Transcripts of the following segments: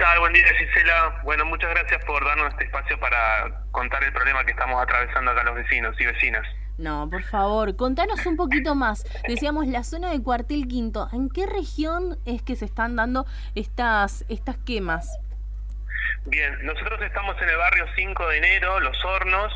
tal? Buen día, Gisela. Bueno, muchas gracias por darnos este espacio para contar el problema que estamos atravesando acá los vecinos y vecinas. No, por favor, contanos un poquito más. Decíamos la zona de Cuartel Quinto. ¿En qué región es que se están dando estas, estas quemas? Bien, nosotros estamos en el barrio 5 de enero, Los Hornos,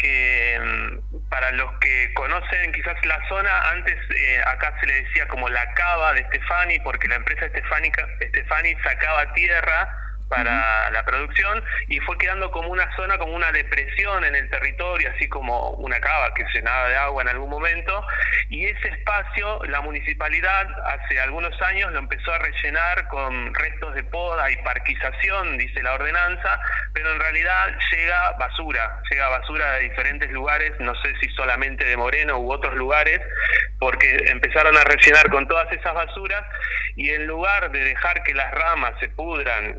que para los que conocen quizás la zona, antes eh, acá se le decía como la cava de Stefani, porque la empresa Stefani sacaba tierra para la producción y fue quedando como una zona, como una depresión en el territorio, así como una cava que se llenaba de agua en algún momento. Y ese espacio, la municipalidad hace algunos años lo empezó a rellenar con restos de poda y parquización, dice la ordenanza, pero en realidad llega basura, llega basura de diferentes lugares, no sé si solamente de Moreno u otros lugares, porque empezaron a rellenar con todas esas basuras y en lugar de dejar que las ramas se pudran,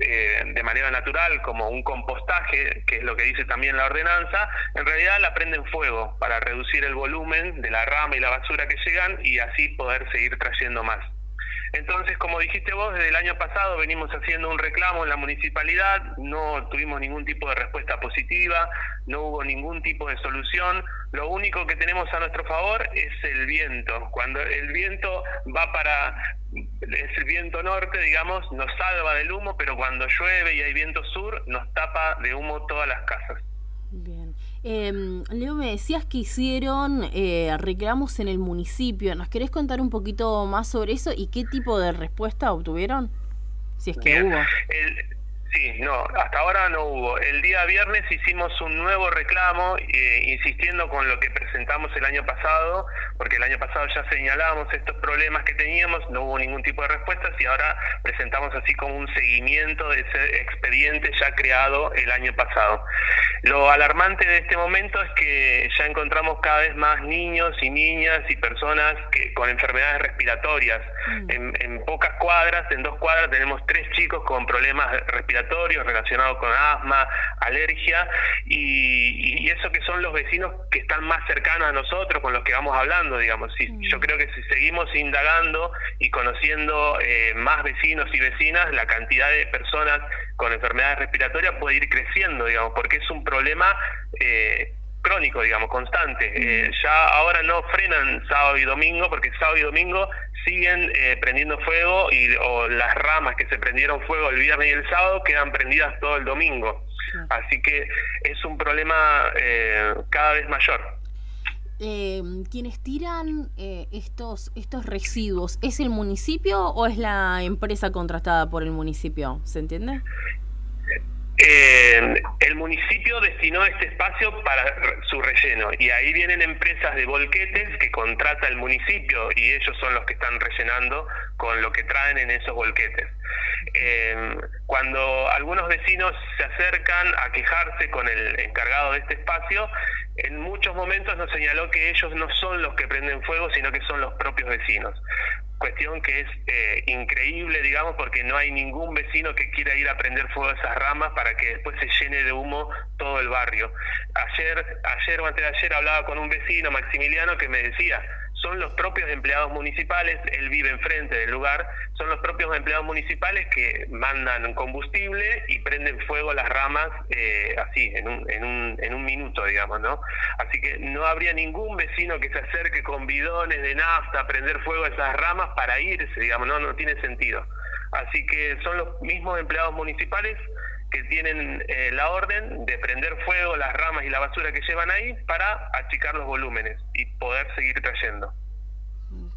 eh, de manera natural como un compostaje, que es lo que dice también la ordenanza, en realidad la prenden fuego para reducir el volumen de la rama y la basura que llegan y así poder seguir trayendo más. Entonces, como dijiste vos, desde el año pasado venimos haciendo un reclamo en la municipalidad, no tuvimos ningún tipo de respuesta positiva, no hubo ningún tipo de solución. Lo único que tenemos a nuestro favor es el viento. Cuando el viento va para es el viento norte, digamos, nos salva del humo, pero cuando llueve y hay viento sur, nos tapa de humo todas las casas. Bien. Eh, Leo, me decías que hicieron eh, reclamos en el municipio. ¿Nos querés contar un poquito más sobre eso y qué tipo de respuesta obtuvieron? Si es que hubo. Sí, no, hasta ahora no hubo. El día viernes hicimos un nuevo reclamo, eh, insistiendo con lo que presentamos el año pasado, porque el año pasado ya señalábamos estos problemas que teníamos, no hubo ningún tipo de respuestas y ahora presentamos así como un seguimiento de ese expediente ya creado el año pasado. Lo alarmante de este momento es que ya encontramos cada vez más niños y niñas y personas que con enfermedades respiratorias. Mm. En, en pocas cuadras, en dos cuadras, tenemos tres chicos con problemas respiratorios relacionados con asma, alergia, y, eso que son los vecinos que están más cercanos a nosotros, con los que vamos hablando, digamos. Si, mm. Yo creo que si seguimos indagando y conociendo eh, más vecinos y vecinas, la cantidad de personas con enfermedades respiratorias puede ir creciendo, digamos, porque es un problema... Eh, crónico, digamos, constante. Eh, ya ahora no frenan sábado y domingo, porque sábado y domingo siguen eh, prendiendo fuego y o las ramas que se prendieron fuego el viernes y el sábado quedan prendidas todo el domingo. Así que es un problema eh, cada vez mayor. Eh, quienes tiran estos estos residuos, ¿es el municipio o es la empresa contratada por el municipio? ¿Se entiende? Eh, el municipio destinó este espacio para su relleno y ahí vienen empresas de volquetes que contrata el municipio y ellos son los que están rellenando con lo que traen en esos volquetes. Eh, cuando algunos vecinos se acercan a quejarse con el encargado de este espacio, en muchos momentos nos señaló que ellos no son los que prenden fuego, sino que son los propios vecinos cuestión que es eh, increíble, digamos, porque no hay ningún vecino que quiera ir a prender fuego a esas ramas para que después se llene de humo todo el barrio. Ayer, ayer o antes de ayer hablaba con un vecino, Maximiliano, que me decía, son los propios empleados municipales, él vive enfrente del lugar, son los propios empleados municipales que mandan combustible y prenden fuego las ramas eh, así, en un, en, un, en un minuto, digamos, ¿no? Así que no habría ningún vecino que se acerque con bidones de nafta a prender fuego a esas ramas para irse, digamos, no, no tiene sentido. Así que son los mismos empleados municipales que tienen eh, la orden de prender fuego las ramas y la basura que llevan ahí para achicar los volúmenes y poder seguir trayendo.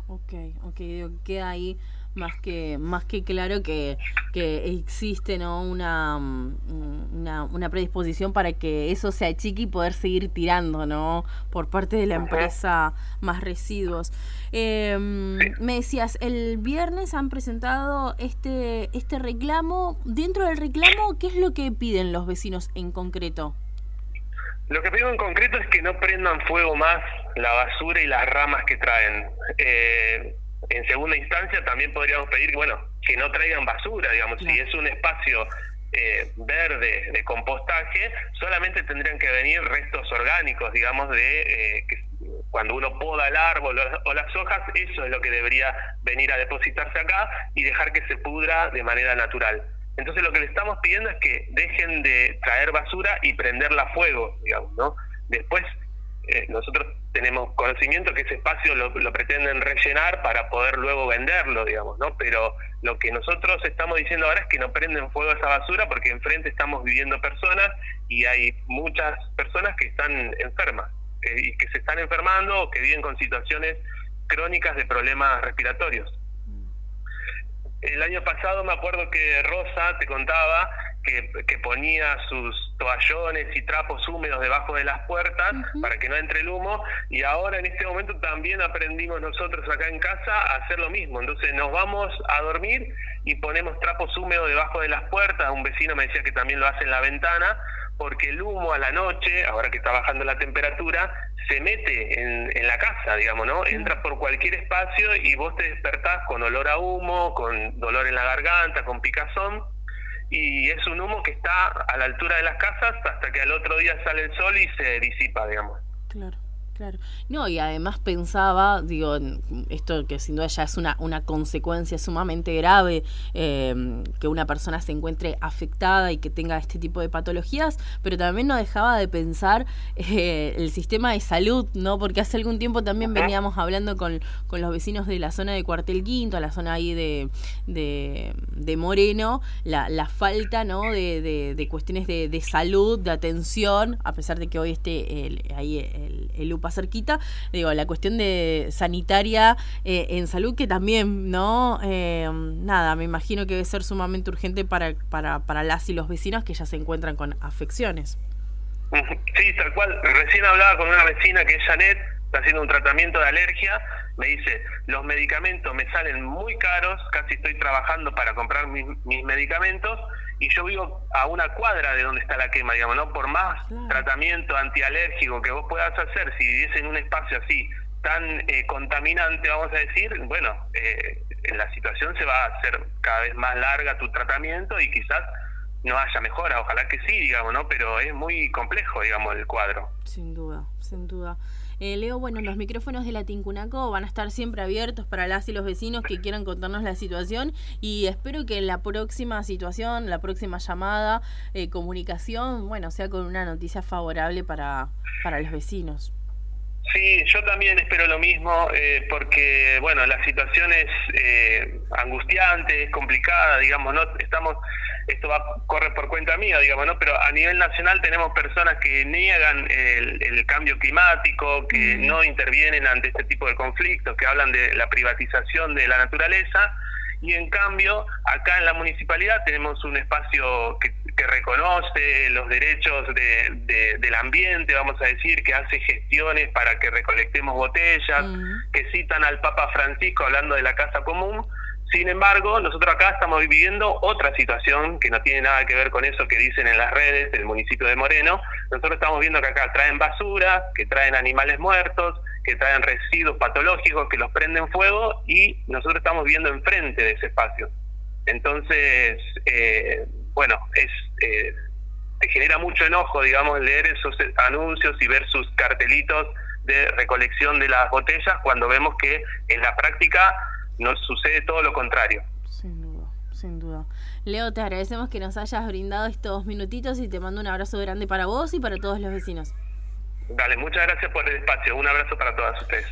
Ok, ok, queda ahí más que más que claro que, que existe no una, una, una, predisposición para que eso se achique y poder seguir tirando no por parte de la empresa más residuos. Eh, me decías el viernes han presentado este este reclamo. Dentro del reclamo qué es lo que piden los vecinos en concreto lo que pido en concreto es que no prendan fuego más la basura y las ramas que traen. Eh, en segunda instancia también podríamos pedir bueno que no traigan basura digamos. Si es un espacio eh, verde de compostaje solamente tendrían que venir restos orgánicos digamos de eh, que cuando uno poda el árbol o las hojas eso es lo que debería venir a depositarse acá y dejar que se pudra de manera natural Entonces lo que le estamos pidiendo es que dejen de traer basura y prenderla a fuego, digamos, ¿no? Después eh, nosotros tenemos conocimiento que ese espacio lo, pretenden rellenar para poder luego venderlo, digamos, ¿no? Pero lo que nosotros estamos diciendo ahora es que no prenden fuego a esa basura porque enfrente estamos viviendo personas y hay muchas personas que están enfermas eh, y que se están enfermando o que viven con situaciones crónicas de problemas respiratorios. El año pasado me acuerdo que Rosa te contaba que, ponía sus toallones y trapos húmedos debajo de las puertas para que no entre el humo y ahora en este momento también aprendimos nosotros acá en casa a hacer lo mismo. Entonces nos vamos a dormir y ponemos trapos húmedos debajo de las puertas. Un vecino me decía que también lo hace en la ventana porque el humo a la noche, ahora que está bajando la temperatura, se mete en, en la casa, digamos, ¿no? Entra por cualquier espacio y vos te despertás con olor a humo, con dolor en la garganta, con picazón y es un humo que está a la altura de las casas hasta que al otro día sale el sol y se disipa, digamos. Claro. Claro. No, y además pensaba, digo, esto que sin duda ya es una, una consecuencia sumamente grave, em, que una persona se encuentre afectada y que tenga este tipo de patologías, pero también no dejaba de pensar eh, el sistema de salud, ¿no? Porque hace algún tiempo también veníamos hablando con, con los vecinos de la zona de Cuartel Quinto, la zona ahí de, de, Moreno, la, la, falta, ¿no? De, de, cuestiones de, salud, de atención, a pesar de que hoy esté el, ahí el, el UPA cerquita, digo, la cuestión de sanitaria eh, en salud que también, ¿no? Eh, nada, me imagino que debe ser sumamente urgente para, para, para las y los vecinos que ya se encuentran con afecciones. Sí, tal cual. Recién hablaba con una vecina que es Janet, está haciendo un tratamiento de alergia, me dice, los medicamentos me salen muy caros, casi estoy trabajando para comprar mis, mis medicamentos y yo vivo a una cuadra de donde está la quema, digamos, ¿no? Por más tratamiento antialérgico que vos puedas hacer, si vivís en un espacio así tan eh, contaminante, vamos a decir, bueno, eh, la situación se va a hacer cada vez más larga tu tratamiento y quizás no haya mejora, ojalá que sí, digamos, ¿no? Pero es muy complejo, digamos, el cuadro. Sin duda, sin duda. Eh, Leo, bueno, los micrófonos de la Tincunaco van a estar siempre abiertos para las y los vecinos que quieran contarnos la situación y espero que en la próxima situación, la próxima llamada, eh, comunicación, bueno, sea con una noticia favorable para, para los vecinos. Sí, yo también espero lo mismo, eh, porque, bueno, la situación es eh, angustiante, es complicada, digamos, no estamos, esto va corre por cuenta mía, digamos, ¿no? Pero a nivel nacional tenemos personas que niegan el, el cambio climático, que no intervienen ante este tipo de conflictos, que hablan de la privatización de la naturaleza, y en cambio, acá en la municipalidad tenemos un espacio que que reconoce los derechos de, del ambiente, vamos a decir, que hace gestiones para que recolectemos botellas, mm. que citan al Papa Francisco hablando de la casa común. Sin embargo, nosotros acá estamos viviendo otra situación que no tiene nada que ver con eso que dicen en las redes del municipio de Moreno. Nosotros estamos viendo que acá traen basura, que traen animales muertos, que traen residuos patológicos que los prenden fuego y nosotros estamos viviendo enfrente de ese espacio. Entonces, eh, bueno, es eh, genera mucho enojo, digamos, leer esos anuncios y ver sus cartelitos de recolección de las botellas cuando vemos que en la práctica nos sucede todo lo contrario. Sin duda, sin duda. Leo, te agradecemos que nos hayas brindado estos minutitos y te mando un abrazo grande para vos y para todos los vecinos. Dale, muchas gracias por el espacio. Un abrazo para todas ustedes.